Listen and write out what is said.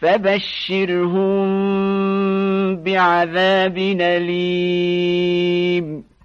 فبشرهم بعذاب أليم.